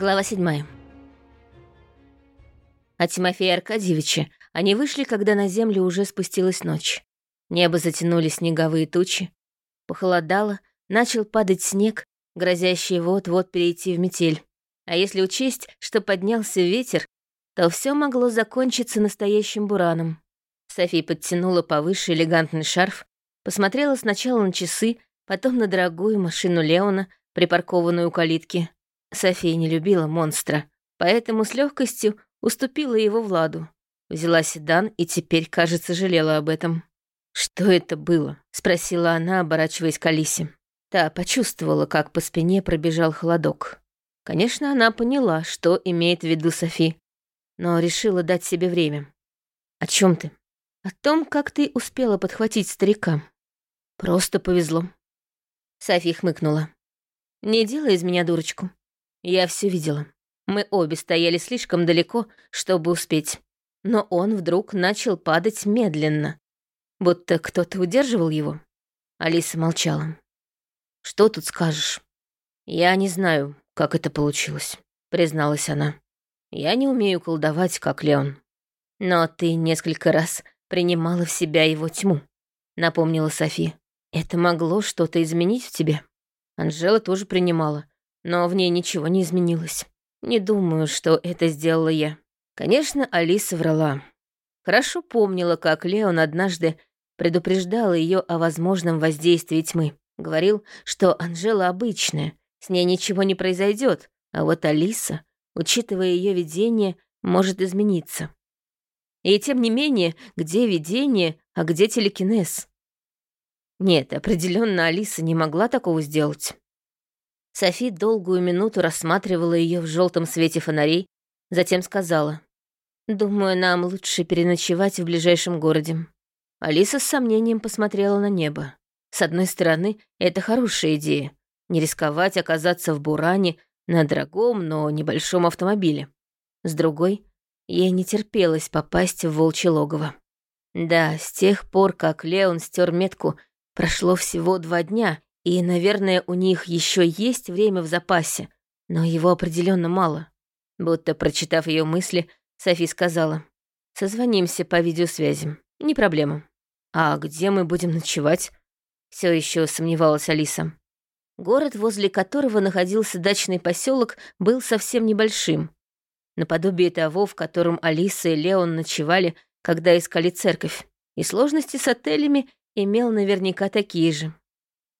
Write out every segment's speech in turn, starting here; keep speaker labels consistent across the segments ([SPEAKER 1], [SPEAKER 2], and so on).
[SPEAKER 1] Глава седьмая. От Тимофея Аркадьевича они вышли, когда на землю уже спустилась ночь. Небо затянули снеговые тучи. Похолодало, начал падать снег, грозящий вот-вот перейти в метель. А если учесть, что поднялся ветер, то все могло закончиться настоящим бураном. София подтянула повыше элегантный шарф, посмотрела сначала на часы, потом на дорогую машину Леона, припаркованную у калитки. София не любила монстра, поэтому с легкостью уступила его Владу. Взяла седан и теперь, кажется, жалела об этом. «Что это было?» — спросила она, оборачиваясь к Алисе. Та почувствовала, как по спине пробежал холодок. Конечно, она поняла, что имеет в виду Софи, но решила дать себе время. «О чем ты?» «О том, как ты успела подхватить старика. Просто повезло». Софи хмыкнула. «Не делай из меня дурочку. Я все видела. Мы обе стояли слишком далеко, чтобы успеть. Но он вдруг начал падать медленно. Будто кто-то удерживал его. Алиса молчала. «Что тут скажешь?» «Я не знаю, как это получилось», — призналась она. «Я не умею колдовать, как Леон. Но ты несколько раз принимала в себя его тьму», — напомнила Софи. «Это могло что-то изменить в тебе?» Анжела тоже принимала, но в ней ничего не изменилось. Не думаю, что это сделала я. Конечно, Алиса врала. Хорошо помнила, как Леон однажды предупреждал ее о возможном воздействии тьмы. Говорил, что Анжела обычная, с ней ничего не произойдет, а вот Алиса, учитывая ее видение, может измениться. И тем не менее, где видение, а где телекинез? Нет, определенно Алиса не могла такого сделать. Софи долгую минуту рассматривала ее в желтом свете фонарей, затем сказала. «Думаю, нам лучше переночевать в ближайшем городе». Алиса с сомнением посмотрела на небо. С одной стороны, это хорошая идея. Не рисковать оказаться в Буране на дорогом, но небольшом автомобиле. С другой, ей не терпелось попасть в волчье логово. Да, с тех пор, как Леон стер метку, прошло всего два дня, и, наверное, у них еще есть время в запасе, но его определенно мало. Будто прочитав ее мысли, Софи сказала: "Созвонимся по видеосвязи. Не проблема. А где мы будем ночевать?" Все еще сомневалась Алиса. Город, возле которого находился дачный поселок, был совсем небольшим. Наподобие того, в котором Алиса и Леон ночевали, когда искали церковь. И сложности с отелями имел наверняка такие же.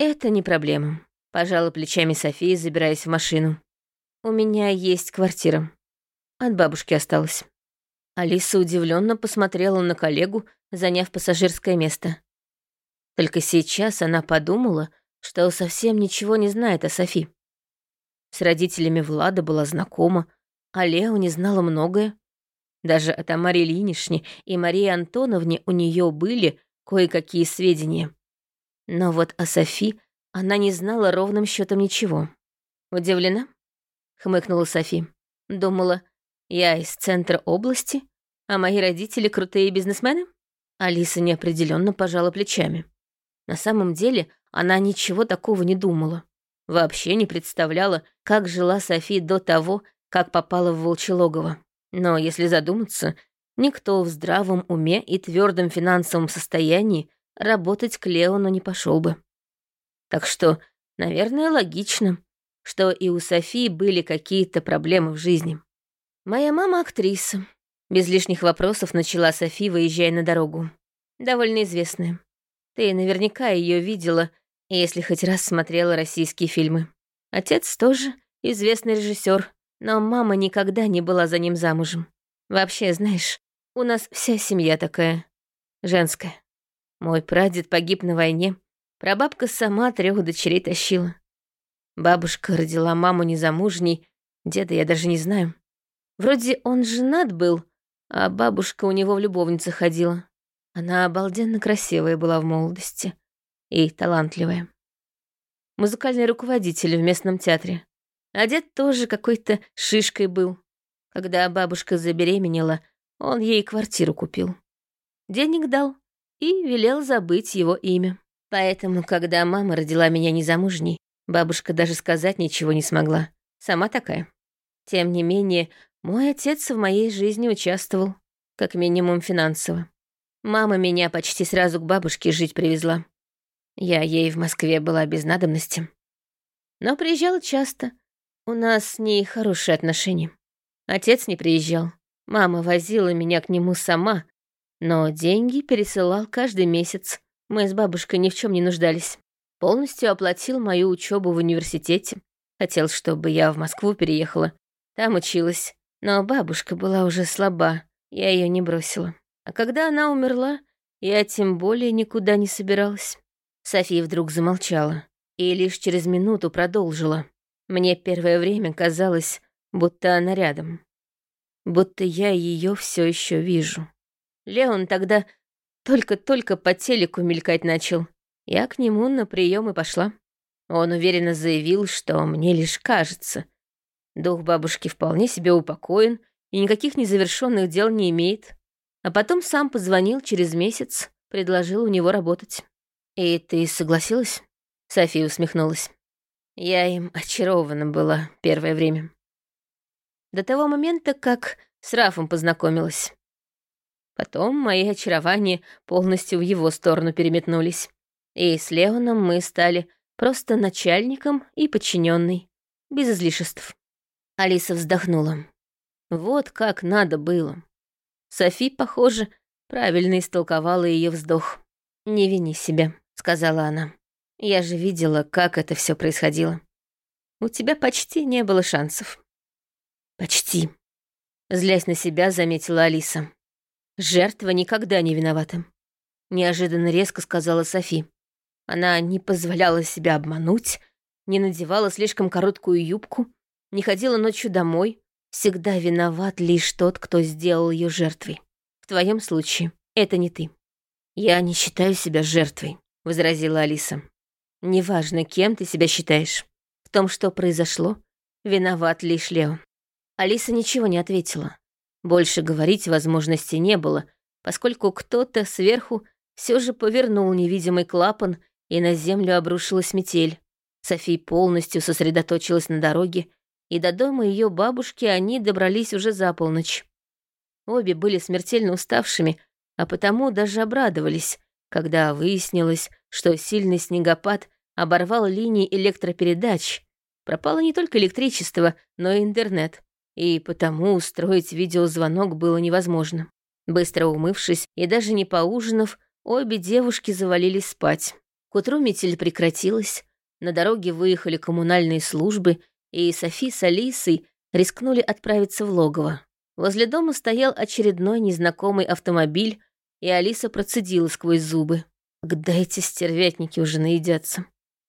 [SPEAKER 1] «Это не проблема», — пожала плечами София, забираясь в машину. «У меня есть квартира. От бабушки осталось». Алиса удивленно посмотрела на коллегу, заняв пассажирское место. Только сейчас она подумала, что совсем ничего не знает о Софи. С родителями Влада была знакома, а Лео не знала многое. Даже о Тамаре Ильинишне и Марии Антоновне у нее были кое-какие сведения. Но вот о Софи она не знала ровным счетом ничего. «Удивлена?» — хмыкнула Софи. «Думала, я из центра области, а мои родители крутые бизнесмены?» Алиса неопределенно пожала плечами. На самом деле она ничего такого не думала. Вообще не представляла, как жила Софи до того, как попала в волчье логово. Но если задуматься, никто в здравом уме и твердом финансовом состоянии работать к Леону не пошел бы. Так что, наверное, логично, что и у Софии были какие-то проблемы в жизни. Моя мама актриса. Без лишних вопросов начала Софи, выезжая на дорогу. Довольно известная. Ты наверняка ее видела, если хоть раз смотрела российские фильмы. Отец тоже известный режиссер, но мама никогда не была за ним замужем. Вообще, знаешь, у нас вся семья такая, женская. Мой прадед погиб на войне. Прабабка сама трех дочерей тащила. Бабушка родила маму незамужней, деда я даже не знаю. Вроде он женат был, а бабушка у него в любовнице ходила. Она обалденно красивая была в молодости и талантливая. Музыкальный руководитель в местном театре. А дед тоже какой-то шишкой был. Когда бабушка забеременела, он ей квартиру купил. Денег дал, и велел забыть его имя. Поэтому, когда мама родила меня незамужней, бабушка даже сказать ничего не смогла. Сама такая. Тем не менее, мой отец в моей жизни участвовал, как минимум финансово. Мама меня почти сразу к бабушке жить привезла. Я ей в Москве была без надобности. Но приезжала часто. У нас с ней хорошие отношения. Отец не приезжал. Мама возила меня к нему сама, но деньги пересылал каждый месяц. Мы с бабушкой ни в чем не нуждались. Полностью оплатил мою учебу в университете. Хотел, чтобы я в Москву переехала. Там училась. Но бабушка была уже слаба, я ее не бросила. А когда она умерла, я тем более никуда не собиралась. София вдруг замолчала и лишь через минуту продолжила. Мне первое время казалось, будто она рядом. Будто я ее все еще вижу. Леон тогда только-только по телеку мелькать начал. Я к нему на прием и пошла. Он уверенно заявил, что мне лишь кажется. Дух бабушки вполне себе упокоен и никаких незавершенных дел не имеет. А потом сам позвонил через месяц, предложил у него работать. «И ты согласилась?» София усмехнулась. Я им очарована была первое время. До того момента, как с Рафом познакомилась. Потом мои очарования полностью в его сторону переметнулись. И с Леоном мы стали просто начальником и подчиненной, без излишеств. Алиса вздохнула. Вот как надо было. Софи, похоже, правильно истолковала ее вздох. «Не вини себя», — сказала она. «Я же видела, как это все происходило. У тебя почти не было шансов». «Почти», — злясь на себя, заметила Алиса. Жертва никогда не виновата. Неожиданно резко сказала Софи. Она не позволяла себя обмануть, не надевала слишком короткую юбку, не ходила ночью домой. Всегда виноват лишь тот, кто сделал ее жертвой. В твоем случае это не ты. «Я не считаю себя жертвой», — возразила Алиса. «Неважно, кем ты себя считаешь. В том, что произошло, виноват лишь Лео». Алиса ничего не ответила. Больше говорить возможности не было, поскольку кто-то сверху все же повернул невидимый клапан, и на землю обрушилась метель. Софи полностью сосредоточилась на дороге, и до дома ее бабушки они добрались уже за полночь. Обе были смертельно уставшими, а потому даже обрадовались, когда выяснилось, что сильный снегопад оборвал линии электропередач, пропало не только электричество, но и интернет и потому устроить видеозвонок было невозможно. Быстро умывшись и даже не поужинав, обе девушки завалились спать. К утру метель прекратилась, на дороге выехали коммунальные службы, и Софи с Алисой рискнули отправиться в логово. Возле дома стоял очередной незнакомый автомобиль, и Алиса процедила сквозь зубы. «Когда эти стервятники уже наедятся?»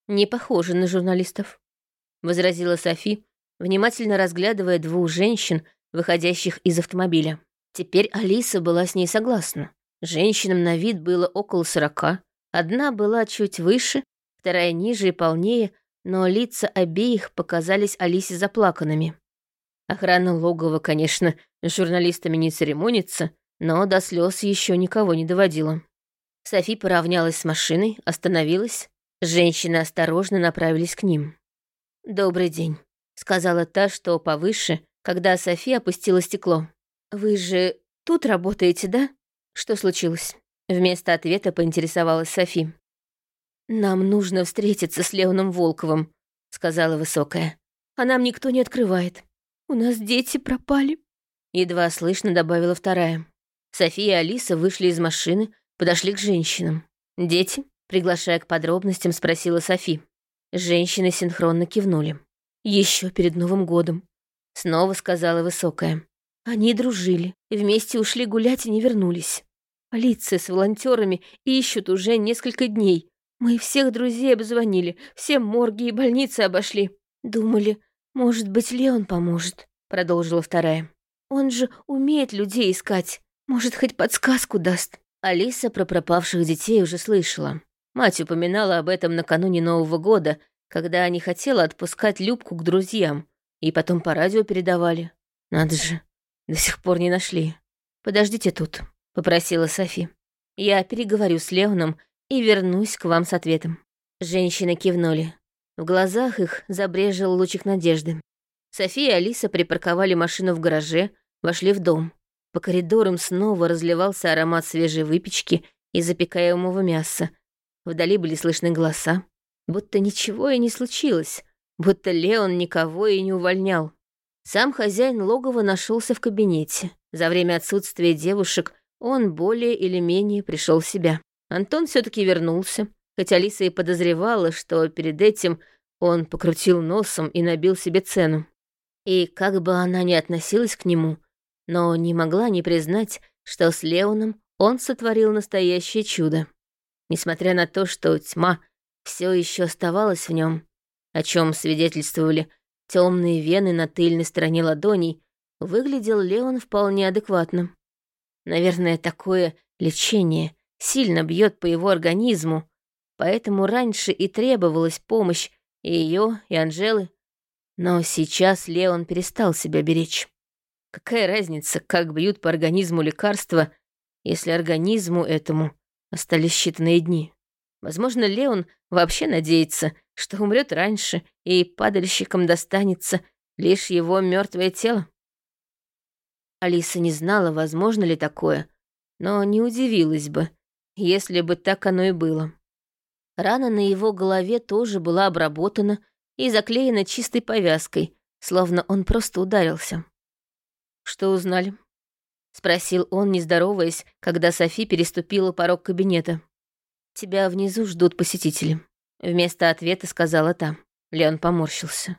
[SPEAKER 1] «Не похоже на журналистов», — возразила Софи, внимательно разглядывая двух женщин, выходящих из автомобиля. Теперь Алиса была с ней согласна. Женщинам на вид было около сорока. Одна была чуть выше, вторая ниже и полнее, но лица обеих показались Алисе заплаканными. Охрана логова, конечно, с журналистами не церемонится, но до слез еще никого не доводила. Софи поравнялась с машиной, остановилась. Женщины осторожно направились к ним. «Добрый день», сказала та, что повыше, когда София опустила стекло. «Вы же тут работаете, да? Что случилось?» Вместо ответа поинтересовалась Софи. «Нам нужно встретиться с Леоном Волковым», — сказала высокая. «А нам никто не открывает. У нас дети пропали». Едва слышно добавила вторая. София и Алиса вышли из машины, подошли к женщинам. «Дети?» — приглашая к подробностям, спросила Софи. Женщины синхронно кивнули. Еще перед Новым годом», — снова сказала Высокая. Они дружили, вместе ушли гулять и не вернулись. Полиция с волонтерами ищут уже несколько дней. Мы всех друзей обзвонили, все морги и больницы обошли. Думали, может быть, Леон поможет, продолжила вторая. Он же умеет людей искать. Может, хоть подсказку даст. Алиса про пропавших детей уже слышала. Мать упоминала об этом накануне Нового года, когда не хотела отпускать Любку к друзьям, и потом по радио передавали. Надо же, до сих пор не нашли. «Подождите тут», — попросила Софи. «Я переговорю с Леоном и вернусь к вам с ответом». Женщины кивнули. В глазах их забрежил лучик надежды. София и Алиса припарковали машину в гараже, вошли в дом. По коридорам снова разливался аромат свежей выпечки и запекаемого мяса. Вдали были слышны голоса. Будто ничего и не случилось, будто Леон никого и не увольнял. Сам хозяин логова нашелся в кабинете. За время отсутствия девушек он более или менее пришел в себя. Антон все таки вернулся, хотя Алиса и подозревала, что перед этим он покрутил носом и набил себе цену. И как бы она ни относилась к нему, но не могла не признать, что с Леоном он сотворил настоящее чудо. Несмотря на то, что тьма все еще оставалась в нем, о чем свидетельствовали темные вены на тыльной стороне ладоней, выглядел Леон вполне адекватно. Наверное, такое лечение сильно бьет по его организму, поэтому раньше и требовалась помощь и ее, и Анжелы. Но сейчас Леон перестал себя беречь. Какая разница, как бьют по организму лекарства, если организму этому остались считанные дни? Возможно, Леон вообще надеется, что умрет раньше, и падальщикам достанется лишь его мертвое тело. Алиса не знала, возможно ли такое, но не удивилась бы, если бы так оно и было. Рана на его голове тоже была обработана и заклеена чистой повязкой, словно он просто ударился. «Что узнали?» — спросил он, не здороваясь, когда Софи переступила порог кабинета. «Тебя внизу ждут посетители», — вместо ответа сказала та. Леон поморщился.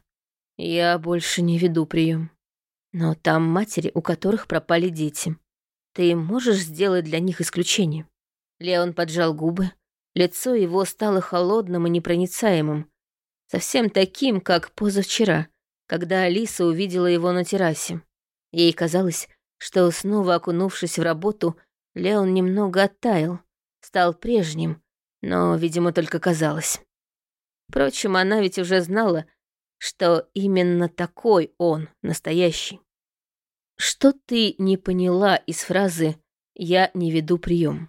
[SPEAKER 1] «Я больше не веду прием. Но там матери, у которых пропали дети. Ты можешь сделать для них исключение?» Леон поджал губы. Лицо его стало холодным и непроницаемым. Совсем таким, как позавчера, когда Алиса увидела его на террасе. Ей казалось, что, снова окунувшись в работу, Леон немного оттаял, стал прежним, но, видимо, только казалось. Впрочем, она ведь уже знала, что именно такой он, настоящий. «Что ты не поняла из фразы «я не веду прием»?»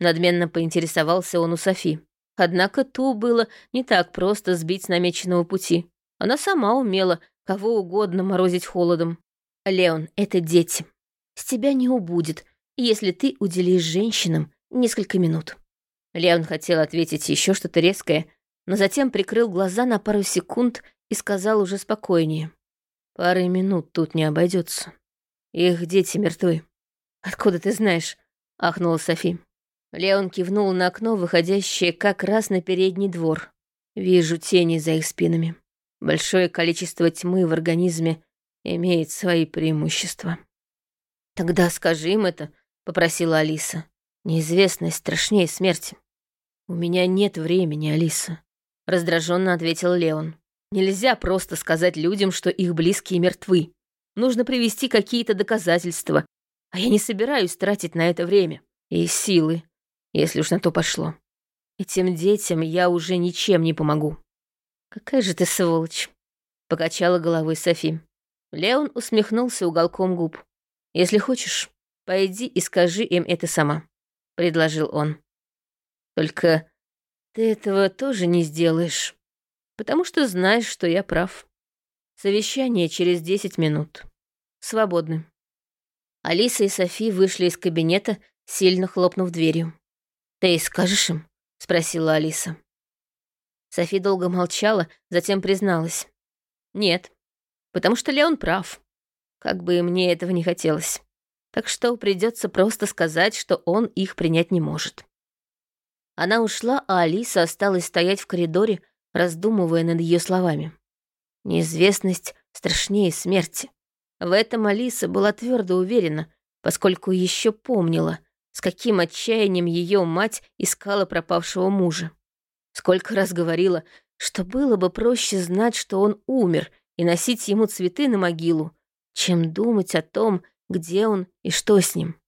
[SPEAKER 1] Надменно поинтересовался он у Софи. Однако ту было не так просто сбить с намеченного пути. Она сама умела кого угодно морозить холодом. «Леон, это дети. С тебя не убудет, если ты уделишь женщинам несколько минут». Леон хотел ответить еще что-то резкое, но затем прикрыл глаза на пару секунд и сказал уже спокойнее. «Пары минут тут не обойдется. Их дети мертвы». «Откуда ты знаешь?» — ахнула Софи. Леон кивнул на окно, выходящее как раз на передний двор. «Вижу тени за их спинами. Большое количество тьмы в организме имеет свои преимущества». «Тогда скажи им это», — попросила Алиса. «Неизвестность страшнее смерти». «У меня нет времени, Алиса», — раздраженно ответил Леон. «Нельзя просто сказать людям, что их близкие мертвы. Нужно привести какие-то доказательства, а я не собираюсь тратить на это время и силы, если уж на то пошло. Этим детям я уже ничем не помогу». «Какая же ты сволочь», — покачала головой Софи. Леон усмехнулся уголком губ. «Если хочешь, пойди и скажи им это сама», — предложил он. Только ты этого тоже не сделаешь, потому что знаешь, что я прав. Совещание через десять минут. Свободны. Алиса и Софи вышли из кабинета, сильно хлопнув дверью. «Ты скажешь им?» — спросила Алиса. Софи долго молчала, затем призналась. «Нет, потому что Леон прав. Как бы мне этого не хотелось. Так что придется просто сказать, что он их принять не может». Она ушла, а Алиса осталась стоять в коридоре, раздумывая над ее словами. Неизвестность страшнее смерти. В этом Алиса была твердо уверена, поскольку еще помнила, с каким отчаянием ее мать искала пропавшего мужа. Сколько раз говорила, что было бы проще знать, что он умер, и носить ему цветы на могилу, чем думать о том, где он и что с ним.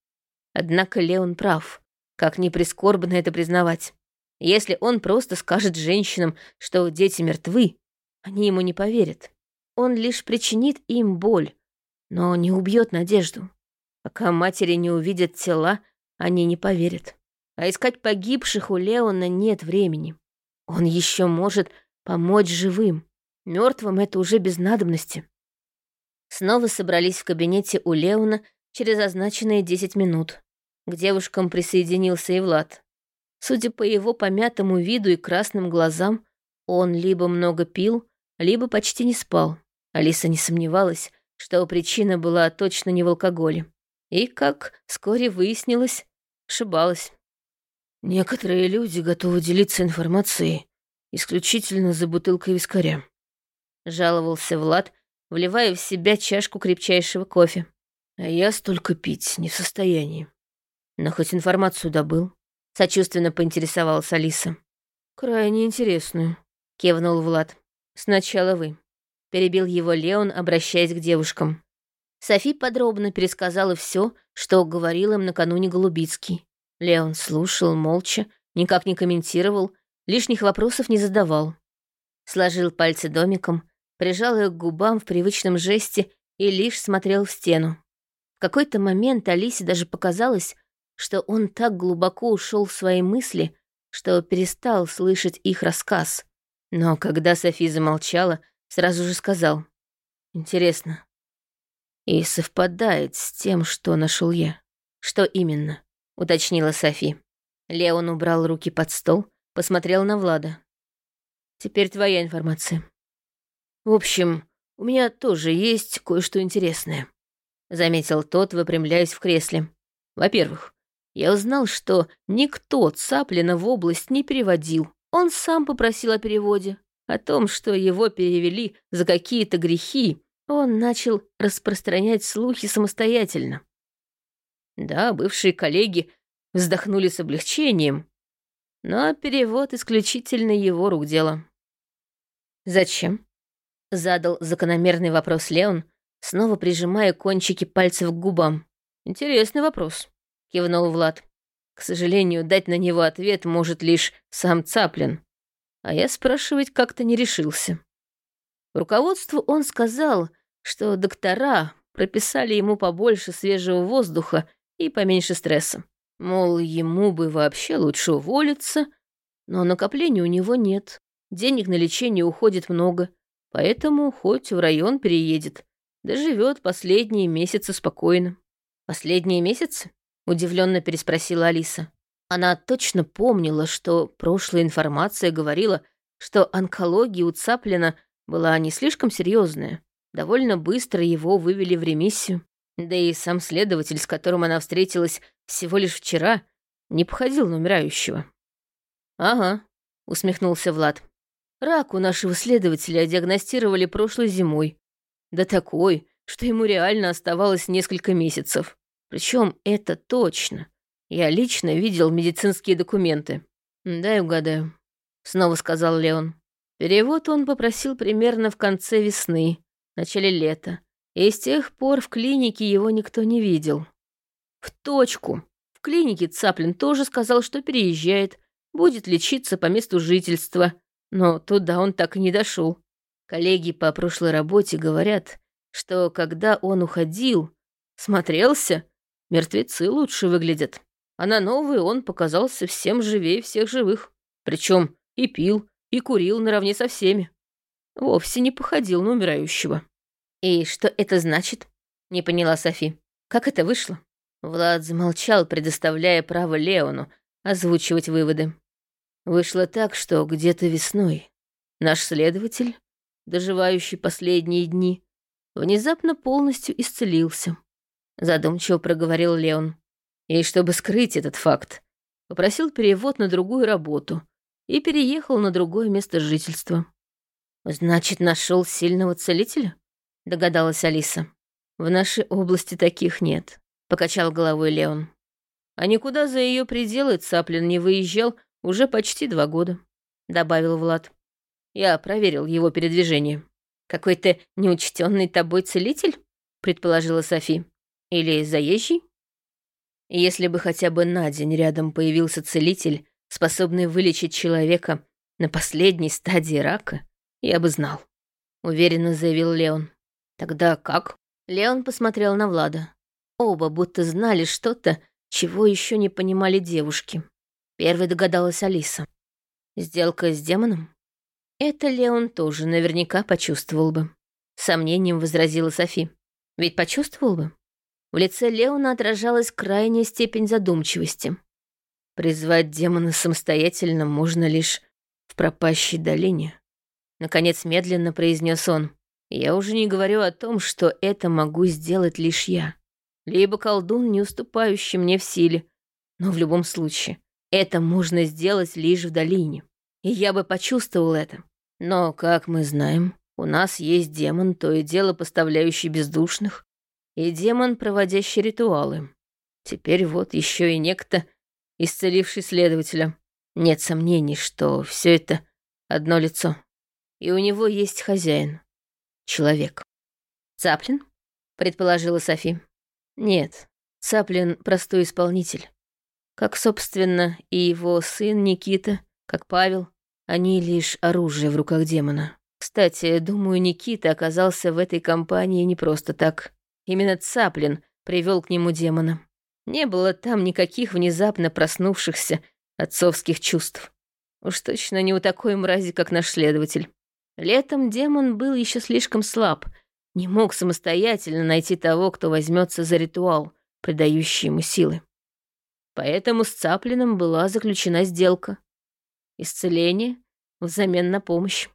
[SPEAKER 1] Однако Леон прав. Как ни прискорбно это признавать. Если он просто скажет женщинам, что дети мертвы, они ему не поверят. Он лишь причинит им боль, но не убьет надежду. Пока матери не увидят тела, они не поверят. А искать погибших у Леона нет времени. Он еще может помочь живым. Мертвым это уже без надобности. Снова собрались в кабинете у Леона через означенные 10 минут. К девушкам присоединился и Влад. Судя по его помятому виду и красным глазам, он либо много пил, либо почти не спал. Алиса не сомневалась, что причина была точно не в алкоголе. И, как вскоре выяснилось, ошибалась.
[SPEAKER 2] Некоторые люди готовы делиться информацией исключительно за бутылкой вискаря.
[SPEAKER 1] Жаловался Влад, вливая в себя чашку крепчайшего кофе.
[SPEAKER 2] А я столько пить не в состоянии. Но хоть информацию добыл.
[SPEAKER 1] Сочувственно поинтересовалась Алиса.
[SPEAKER 2] Крайне интересную.
[SPEAKER 1] Кивнул Влад. Сначала вы. Перебил его Леон, обращаясь к девушкам. Софи подробно пересказала все, что говорил им накануне Голубицкий. Леон слушал молча, никак не комментировал, лишних вопросов не задавал. Сложил пальцы домиком, прижал их к губам в привычном жесте и лишь смотрел в стену. В какой-то момент Алисе даже показалось, что он так глубоко ушел в свои мысли, что перестал слышать их рассказ. Но когда Софи замолчала, сразу же сказал. «Интересно. И совпадает с тем, что нашел я. Что именно?» — уточнила Софи. Леон убрал руки под стол, посмотрел на Влада. «Теперь твоя информация».
[SPEAKER 2] «В общем, у меня тоже есть кое-что интересное», — заметил тот, выпрямляясь в кресле. «Во-первых, я узнал, что никто Цаплина в область не переводил. Он сам попросил о переводе. О том, что его перевели за какие-то грехи, он начал распространять слухи самостоятельно. Да, бывшие коллеги вздохнули с облегчением, но перевод исключительно его рук дело.
[SPEAKER 1] «Зачем?» — задал закономерный вопрос Леон, снова прижимая кончики пальцев к губам.
[SPEAKER 2] «Интересный вопрос», — кивнул Влад. «К сожалению, дать на него ответ может лишь сам Цаплин, а я спрашивать как-то не решился». Руководству он сказал, что доктора прописали ему побольше свежего воздуха и поменьше стресса. Мол, ему бы вообще лучше уволиться, но накоплений у него нет. Денег на лечение уходит много, поэтому хоть в район переедет, доживет последние месяцы спокойно.
[SPEAKER 1] Последние месяцы? Удивленно переспросила Алиса. Она точно помнила, что прошлая информация говорила, что онкология у Цаплина была не слишком серьезная. Довольно быстро его вывели в ремиссию. Да и сам следователь, с которым она встретилась всего лишь вчера, не походил на умирающего.
[SPEAKER 2] «Ага», — усмехнулся Влад. «Рак у нашего следователя диагностировали прошлой зимой. Да такой, что ему реально оставалось несколько месяцев. Причем это точно. Я лично видел медицинские документы. Дай угадаю», — снова сказал Леон. Перевод он попросил примерно в конце весны, начале лета, и с тех пор в клинике его никто не видел. В точку. В клинике Цаплин тоже сказал, что переезжает, будет лечиться по месту жительства, но туда он так и не дошел. Коллеги по прошлой работе говорят, что когда он уходил, смотрелся, мертвецы лучше выглядят, а на новый он показался всем живее всех живых. Причем и пил, и курил наравне со всеми. Вовсе не походил на умирающего.
[SPEAKER 1] «И что это значит?» — не поняла Софи. «Как это вышло?»
[SPEAKER 2] Влад замолчал, предоставляя право Леону озвучивать выводы. Вышло так, что где-то весной наш следователь, доживающий последние дни, внезапно полностью исцелился. Задумчиво проговорил Леон. И чтобы скрыть этот факт, попросил перевод на другую работу и переехал на другое место жительства.
[SPEAKER 1] «Значит, нашел сильного целителя?» — догадалась Алиса.
[SPEAKER 2] «В нашей области таких нет», — покачал головой Леон. «А никуда за ее пределы Цаплин не выезжал уже почти два года», — добавил Влад. «Я проверил его передвижение».
[SPEAKER 1] «Какой-то неучтенный тобой целитель?» — предположила Софи. «Или заезжий?»
[SPEAKER 2] Если бы хотя бы на день рядом появился целитель, способный вылечить человека на последней стадии рака, я бы знал», — уверенно заявил Леон.
[SPEAKER 1] «Тогда как?» Леон посмотрел на Влада. Оба будто знали что-то, чего еще не понимали девушки. Первой догадалась Алиса. «Сделка с демоном?» Это Леон тоже наверняка почувствовал бы. Сомнением возразила Софи. Ведь почувствовал бы. В лице Леона отражалась крайняя степень задумчивости.
[SPEAKER 2] Призвать демона самостоятельно можно лишь в пропащей долине. Наконец медленно произнес он. Я уже не говорю о том, что это могу сделать лишь я. Либо колдун, не уступающий мне в силе. Но в любом случае, это можно сделать лишь в долине. И я бы почувствовал это. Но, как мы знаем, у нас есть демон, то и дело поставляющий бездушных, и демон, проводящий ритуалы. Теперь вот еще и некто, исцеливший следователя. Нет сомнений, что все это одно лицо. И у него есть хозяин. Человек.
[SPEAKER 1] «Цаплин?» — предположила Софи.
[SPEAKER 2] «Нет, Цаплин — простой исполнитель. Как, собственно, и его сын Никита, как Павел, они лишь оружие в руках демона. Кстати, думаю, Никита оказался в этой компании не просто так. Именно Цаплин привел к нему демона. Не было там никаких внезапно проснувшихся отцовских чувств. Уж точно не у такой мрази, как наш следователь. Летом демон был еще слишком слаб, не мог самостоятельно найти того, кто возьмется за ритуал, придающий ему силы. Поэтому с Цаплиным была заключена сделка. Исцеление взамен на помощь.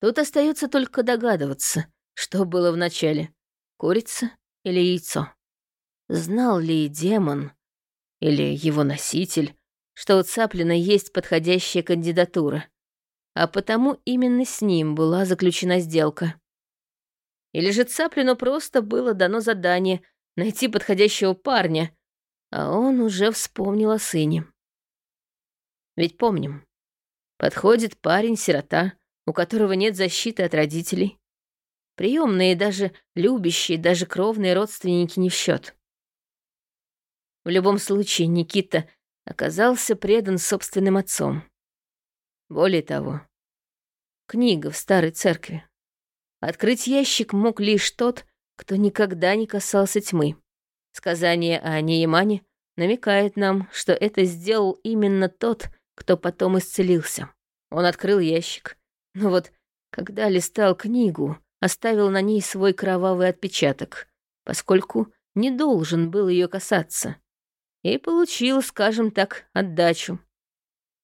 [SPEAKER 2] Тут остается только догадываться, что было вначале — курица или яйцо. Знал ли демон или его носитель, что у Цаплина есть подходящая кандидатура, а потому именно с ним была заключена сделка. Или же Цаплину просто было дано задание найти подходящего парня, а он уже вспомнил о сыне. Ведь помним, подходит парень-сирота, у которого нет защиты от родителей. Приемные, даже любящие, даже кровные родственники не в счет. В любом случае, Никита оказался предан собственным отцом. Более того, книга в старой церкви. Открыть ящик мог лишь тот, кто никогда не касался тьмы. Сказание о Неймане намекает нам, что это сделал именно тот, кто потом исцелился. Он открыл ящик, но вот когда листал книгу, оставил на ней свой кровавый отпечаток, поскольку не должен был ее касаться и получил, скажем так, отдачу.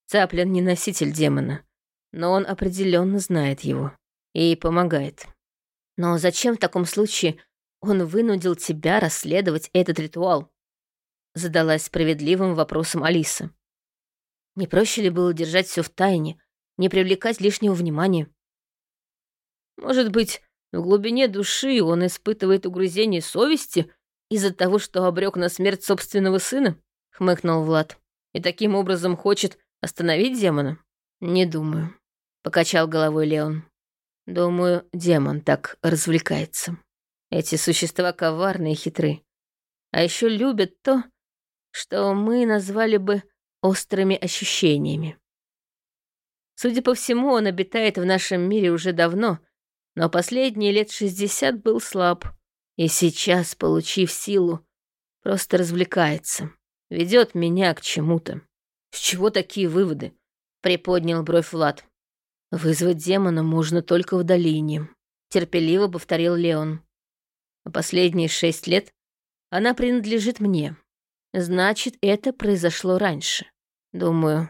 [SPEAKER 2] Цаплин не носитель демона, но он определенно знает его и помогает. Но зачем в таком случае он вынудил тебя расследовать этот ритуал? Задалась справедливым вопросом Алиса. Не проще ли было держать все в тайне, не привлекать лишнего внимания? Может быть, в глубине души он испытывает угрызение совести «Из-за того, что обрек на смерть собственного сына?» — хмыкнул Влад. «И таким образом хочет остановить демона?» «Не думаю», — покачал головой Леон. «Думаю, демон так развлекается. Эти существа коварные и хитры. А еще любят то, что мы назвали бы острыми ощущениями. Судя по всему, он обитает в нашем мире уже давно, но последние лет шестьдесят был слаб — и сейчас, получив силу, просто развлекается. Ведет меня к чему-то. С чего такие выводы? Приподнял бровь Влад. Вызвать демона можно только в долине. Терпеливо повторил Леон. А последние шесть лет она принадлежит мне. Значит, это произошло раньше. Думаю,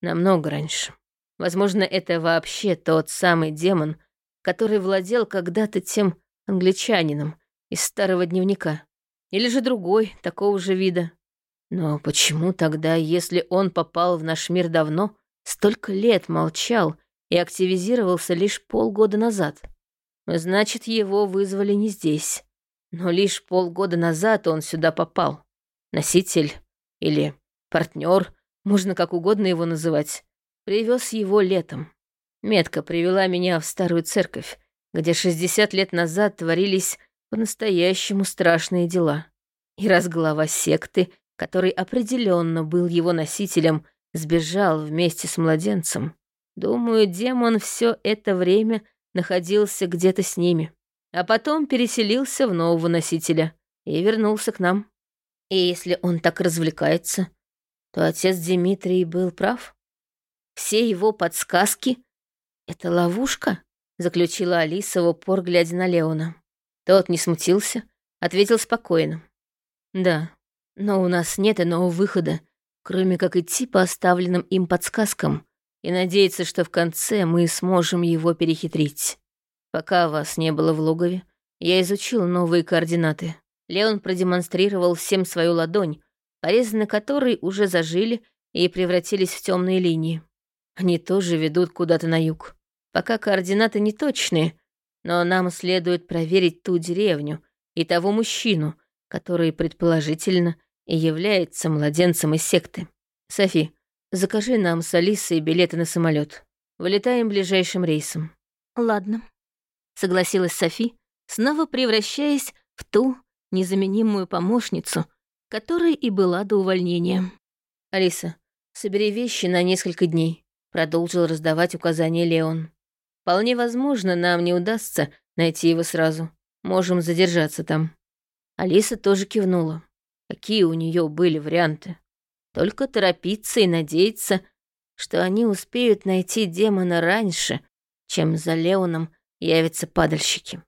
[SPEAKER 2] намного раньше. Возможно, это вообще тот самый демон, который владел когда-то тем англичанином, из старого дневника. Или же другой, такого же вида. Но почему тогда, если он попал в наш мир давно, столько лет молчал и активизировался лишь полгода назад? Значит, его вызвали не здесь. Но лишь полгода назад он сюда попал. Носитель или партнер, можно как угодно его называть, привез его летом. Метка привела меня в старую церковь, где 60 лет назад творились по-настоящему страшные дела. И раз глава секты, который определенно был его носителем, сбежал вместе с младенцем, думаю, демон все это время находился где-то с ними, а потом переселился в нового носителя и вернулся к нам. И если он так развлекается, то отец Дмитрий был прав. Все его подсказки — это ловушка, заключила Алиса в упор, глядя на Леона. Тот не смутился,
[SPEAKER 1] ответил спокойно. Да, но у нас нет иного выхода, кроме как идти по оставленным им подсказкам и надеяться, что в конце мы сможем его перехитрить. Пока вас не было в логове, я изучил новые координаты. Леон продемонстрировал всем свою ладонь, порезы которой уже зажили и превратились в темные линии. Они тоже ведут куда-то на юг. Пока координаты не точные, но нам следует проверить ту деревню и того мужчину, который, предположительно, и является младенцем из секты. Софи, закажи нам с Алисой билеты на самолет. Вылетаем ближайшим рейсом.
[SPEAKER 2] Ладно, согласилась Софи, снова превращаясь в ту незаменимую помощницу, которой и была до увольнения.
[SPEAKER 1] Алиса, собери вещи на несколько дней, продолжил раздавать указания Леон. Вполне возможно, нам не удастся найти его сразу. Можем задержаться там. Алиса тоже кивнула. Какие у нее были варианты? Только торопиться и надеяться, что они успеют найти демона раньше, чем за Леоном явятся падальщики.